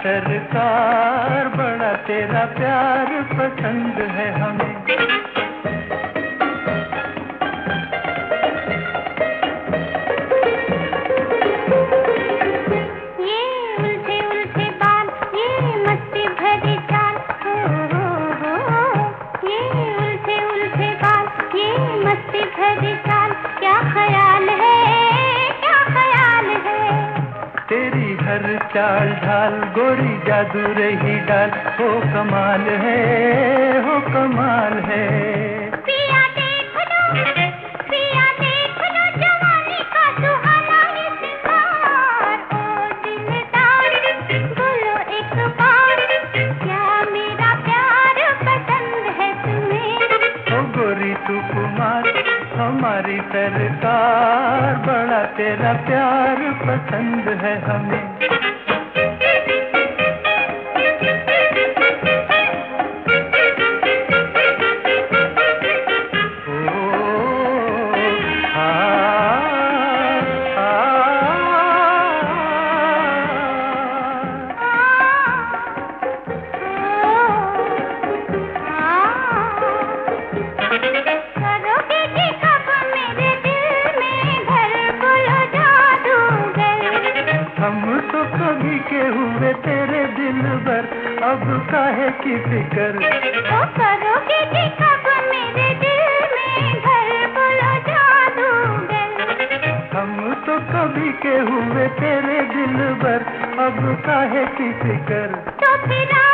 सरकार बड़ा तेरा प्यार पसंद है हमें। हर चाल ढाल गोरी जादू रही डाल। हो कमाल है हो कमाल है। हमारी सरकार बड़ा तेरा प्यार पसंद है हमें कभी के हुए तेरे दिल भर अब काहे की फ़िक्र? तो करोगे कि कब मेरे दिल में घर बोलो जादूगर हम तो कभी के हुए तेरे दिल भर अब काहे की फ़िक्र? तो फिर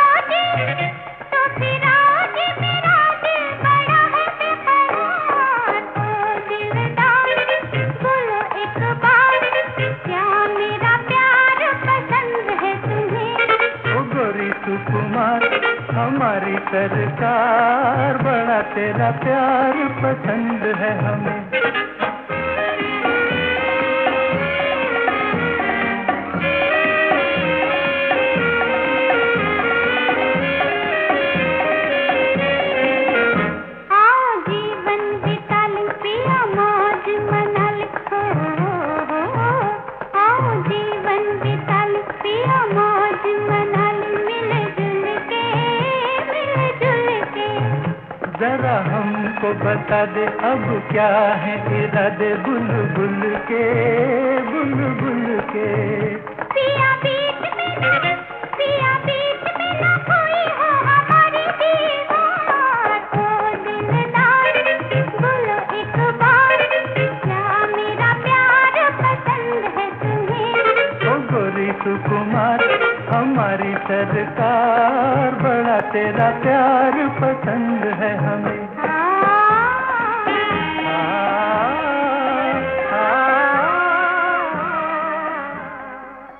सुकुमार हमारी सरकार बड़ा तेरा प्यार पसंद है हमें। जरा हमको बता दे अब क्या है इरादे बुलबुल के बुलबुल के? हमारी सरकार बड़ा तेरा प्यार पसंद है हमें।